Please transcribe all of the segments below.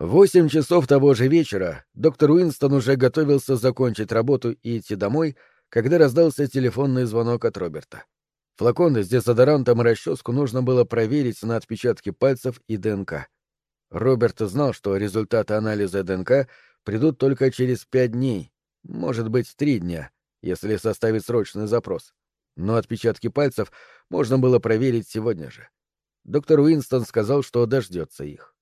Восемь часов того же вечера доктор Уинстон уже готовился закончить работу и идти домой, когда раздался телефонный звонок от Роберта. Флакон с дезодорантом и расческу нужно было проверить на отпечатки пальцев и ДНК. Роберт знал, что результаты анализа ДНК придут только через пять дней, может быть, три дня, если составить срочный запрос. Но отпечатки пальцев можно было проверить сегодня же. Доктор Уинстон сказал, что дождется их.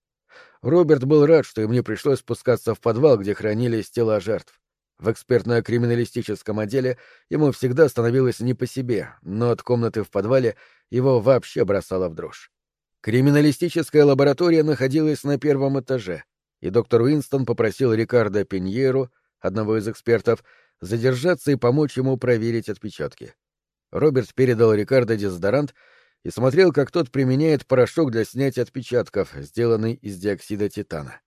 Роберт был рад, что им не пришлось спускаться в подвал, где хранились тела жертв. В экспертно-криминалистическом отделе ему всегда становилось не по себе, но от комнаты в подвале его вообще бросало в дрожь. Криминалистическая лаборатория находилась на первом этаже, и доктор Уинстон попросил Рикардо Пиньеру, одного из экспертов, задержаться и помочь ему проверить отпечатки. Роберт передал Рикардо дезодорант и смотрел, как тот применяет порошок для снятия отпечатков, сделанный из диоксида титана.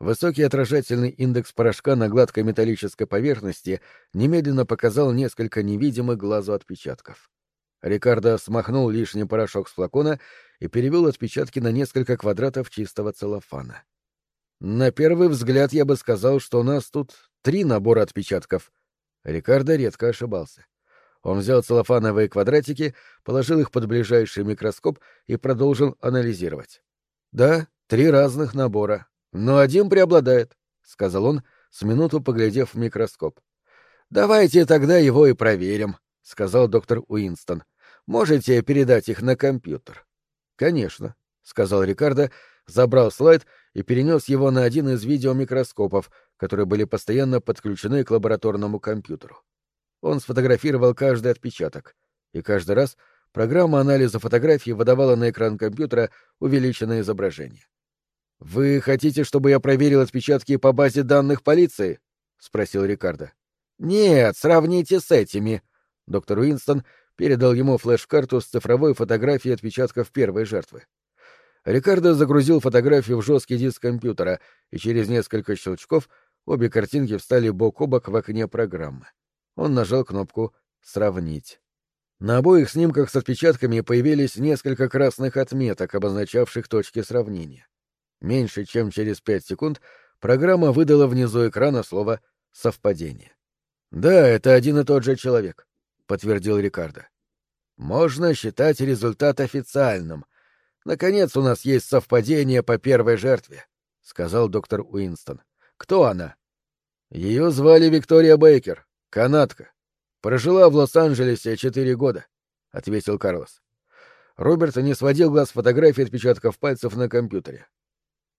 Высокий отражательный индекс порошка на гладкой металлической поверхности немедленно показал несколько невидимых глазу отпечатков. Рикардо смахнул лишний порошок с флакона и перевел отпечатки на несколько квадратов чистого целлофана. На первый взгляд я бы сказал, что у нас тут три набора отпечатков. Рикардо редко ошибался. Он взял целлофановые квадратики, положил их под ближайший микроскоп и продолжил анализировать. Да, три разных набора. Но один преобладает, — сказал он, с минуту поглядев в микроскоп. Давайте тогда его и проверим, — сказал доктор Уинстон. Можете передать их на компьютер? Конечно, — сказал Рикардо, забрал слайд и перенес его на один из видеомикроскопов, которые были постоянно подключены к лабораторному компьютеру. Он сфотографировал каждый отпечаток, и каждый раз программа анализа фотографий выдавала на экран компьютера увеличенное изображение. «Вы хотите, чтобы я проверил отпечатки по базе данных полиции?» — спросил Рикардо. «Нет, сравните с этими». Доктор Уинстон передал ему флеш-карту с цифровой фотографией отпечатков первой жертвы. Рикардо загрузил фотографию в жесткий диск компьютера, и через несколько щелчков обе картинки встали бок о бок в окне программы. Он нажал кнопку «Сравнить». На обоих снимках с отпечатками появились несколько красных отметок, обозначавших точки сравнения. Меньше чем через пять секунд программа выдала внизу экрана слово «совпадение». «Да, это один и тот же человек», — подтвердил Рикардо. «Можно считать результат официальным. Наконец у нас есть совпадение по первой жертве», — сказал доктор Уинстон. «Кто она?» Ее звали Виктория Бейкер, канадка. Прожила в Лос-Анджелесе четыре года», — ответил Карлос. Роберт не сводил глаз фотографии отпечатков пальцев на компьютере.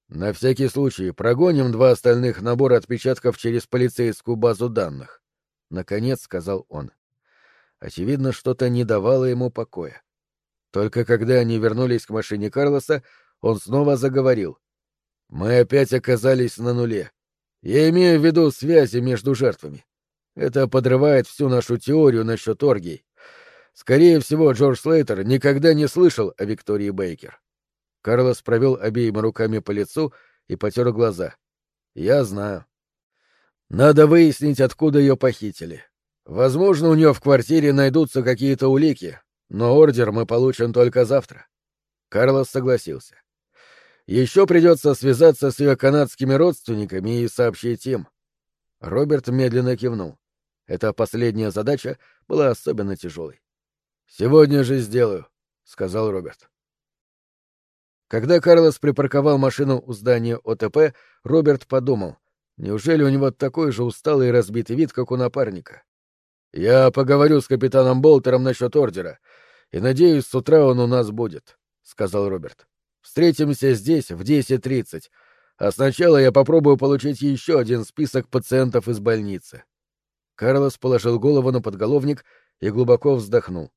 На всякий случай прогоним два остальных набора отпечатков через полицейскую базу данных. Наконец сказал он. Очевидно, что-то не давало ему покоя. Только когда они вернулись к машине Карлоса, он снова заговорил. Мы опять оказались на нуле. Я имею в виду связи между жертвами. Это подрывает всю нашу теорию насчет оргий. Скорее всего, Джордж Слейтер никогда не слышал о Виктории Бейкер. Карлос провел обеими руками по лицу и потер глаза. «Я знаю. Надо выяснить, откуда ее похитили. Возможно, у нее в квартире найдутся какие-то улики, но ордер мы получим только завтра». Карлос согласился. Еще придется связаться с ее канадскими родственниками и сообщить им. Роберт медленно кивнул. Эта последняя задача была особенно тяжелой. «Сегодня же сделаю», — сказал Роберт. Когда Карлос припарковал машину у здания ОТП, Роберт подумал, неужели у него такой же усталый и разбитый вид, как у напарника? «Я поговорю с капитаном Болтером насчет ордера, и, надеюсь, с утра он у нас будет», — сказал Роберт. «Встретимся здесь в 10.30, а сначала я попробую получить еще один список пациентов из больницы». Карлос положил голову на подголовник и глубоко вздохнул.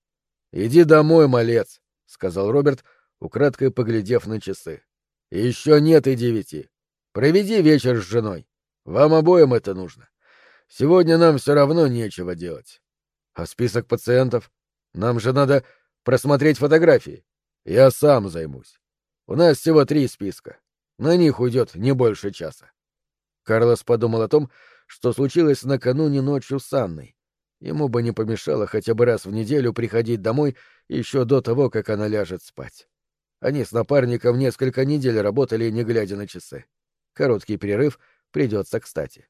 «Иди домой, малец», — сказал Роберт, украдкой поглядев на часы. «Еще нет и девяти. Проведи вечер с женой. Вам обоим это нужно. Сегодня нам все равно нечего делать. А список пациентов? Нам же надо просмотреть фотографии. Я сам займусь. У нас всего три списка. На них уйдет не больше часа». Карлос подумал о том, что случилось накануне ночью с Анной. Ему бы не помешало хотя бы раз в неделю приходить домой еще до того, как она ляжет спать. Они с напарником несколько недель работали, не глядя на часы. Короткий перерыв придется кстати.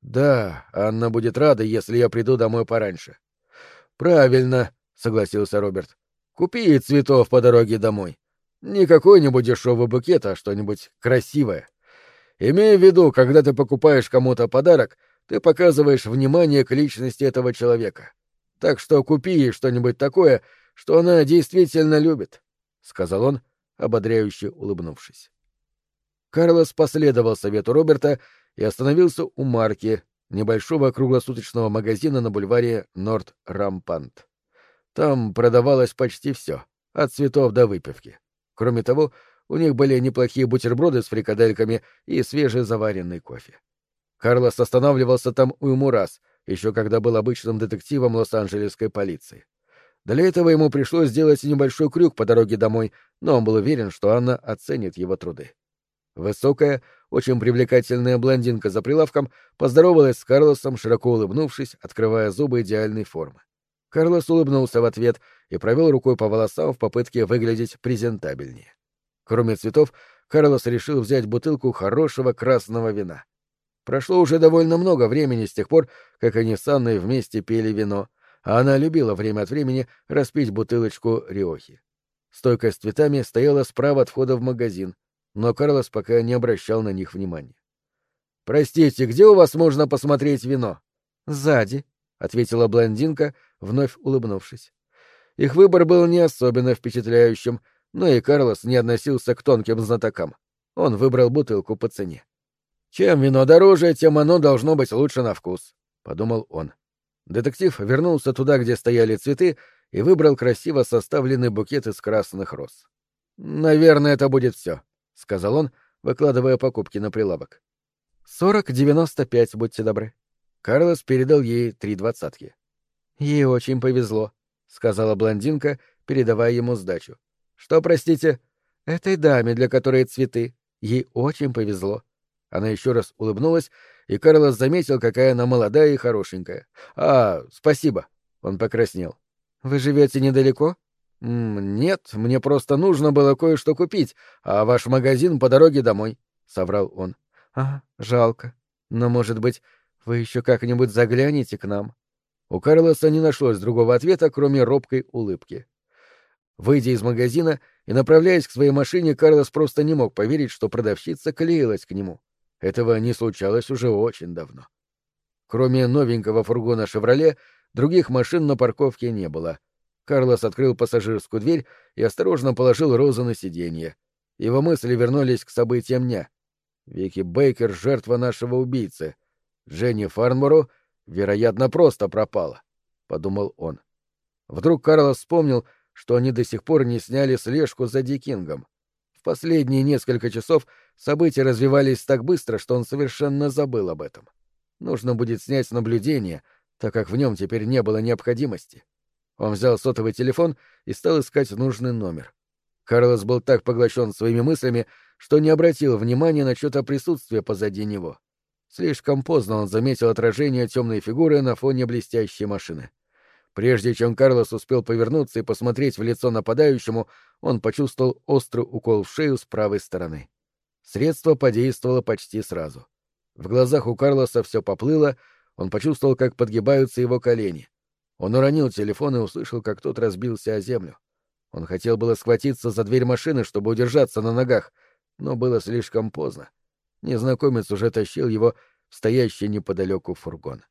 Да, Анна будет рада, если я приду домой пораньше. Правильно, согласился Роберт. Купи цветов по дороге домой. Не какой-нибудь дешевый букет, а что-нибудь красивое. Имея в виду, когда ты покупаешь кому-то подарок, ты показываешь внимание к личности этого человека. Так что купи ей что-нибудь такое, что она действительно любит, — сказал он, ободряюще улыбнувшись. Карлос последовал совету Роберта и остановился у марки, небольшого круглосуточного магазина на бульваре Норт-Рампант. Там продавалось почти все, от цветов до выпивки. Кроме того, у них были неплохие бутерброды с фрикадельками и свежезаваренный кофе. Карлос останавливался там уйму раз, еще когда был обычным детективом Лос-Анджелесской полиции. Для этого ему пришлось сделать небольшой крюк по дороге домой, но он был уверен, что Анна оценит его труды. Высокая, очень привлекательная блондинка за прилавком поздоровалась с Карлосом, широко улыбнувшись, открывая зубы идеальной формы. Карлос улыбнулся в ответ и провел рукой по волосам в попытке выглядеть презентабельнее. Кроме цветов, Карлос решил взять бутылку хорошего красного вина. Прошло уже довольно много времени с тех пор, как они с Анной вместе пили вино, а она любила время от времени распить бутылочку риохи. Стойка с цветами стояла справа от входа в магазин, но Карлос пока не обращал на них внимания. «Простите, где у вас можно посмотреть вино?» «Сзади», — ответила блондинка, вновь улыбнувшись. Их выбор был не особенно впечатляющим, но и Карлос не относился к тонким знатокам. Он выбрал бутылку по цене. «Чем вино дороже, тем оно должно быть лучше на вкус», — подумал он. Детектив вернулся туда, где стояли цветы, и выбрал красиво составленный букет из красных роз. «Наверное, это будет все», — сказал он, выкладывая покупки на прилавок. «Сорок девяносто пять, будьте добры». Карлос передал ей три двадцатки. «Ей очень повезло», — сказала блондинка, передавая ему сдачу. «Что, простите?» «Этой даме, для которой цветы. Ей очень повезло». Она еще раз улыбнулась и Карлос заметил, какая она молодая и хорошенькая. «А, спасибо!» — он покраснел. «Вы живете недалеко?» «Нет, мне просто нужно было кое-что купить, а ваш магазин по дороге домой», — соврал он. «А, жалко. Но, может быть, вы еще как-нибудь заглянете к нам?» У Карлоса не нашлось другого ответа, кроме робкой улыбки. Выйдя из магазина и направляясь к своей машине, Карлос просто не мог поверить, что продавщица клеилась к нему. Этого не случалось уже очень давно. Кроме новенького фургона «Шевроле», других машин на парковке не было. Карлос открыл пассажирскую дверь и осторожно положил розы на сиденье. Его мысли вернулись к событиям дня. Вики Бейкер — жертва нашего убийцы. Дженни Фарнборо, вероятно, просто пропала, — подумал он. Вдруг Карлос вспомнил, что они до сих пор не сняли слежку за Дикингом. В последние несколько часов события развивались так быстро, что он совершенно забыл об этом. Нужно будет снять наблюдение, так как в нем теперь не было необходимости. Он взял сотовый телефон и стал искать нужный номер. Карлос был так поглощен своими мыслями, что не обратил внимания на что-то присутствие позади него. Слишком поздно он заметил отражение темной фигуры на фоне блестящей машины. Прежде чем Карлос успел повернуться и посмотреть в лицо нападающему, он почувствовал острый укол в шею с правой стороны. Средство подействовало почти сразу. В глазах у Карлоса все поплыло, он почувствовал, как подгибаются его колени. Он уронил телефон и услышал, как тот разбился о землю. Он хотел было схватиться за дверь машины, чтобы удержаться на ногах, но было слишком поздно. Незнакомец уже тащил его в стоящий неподалеку фургон.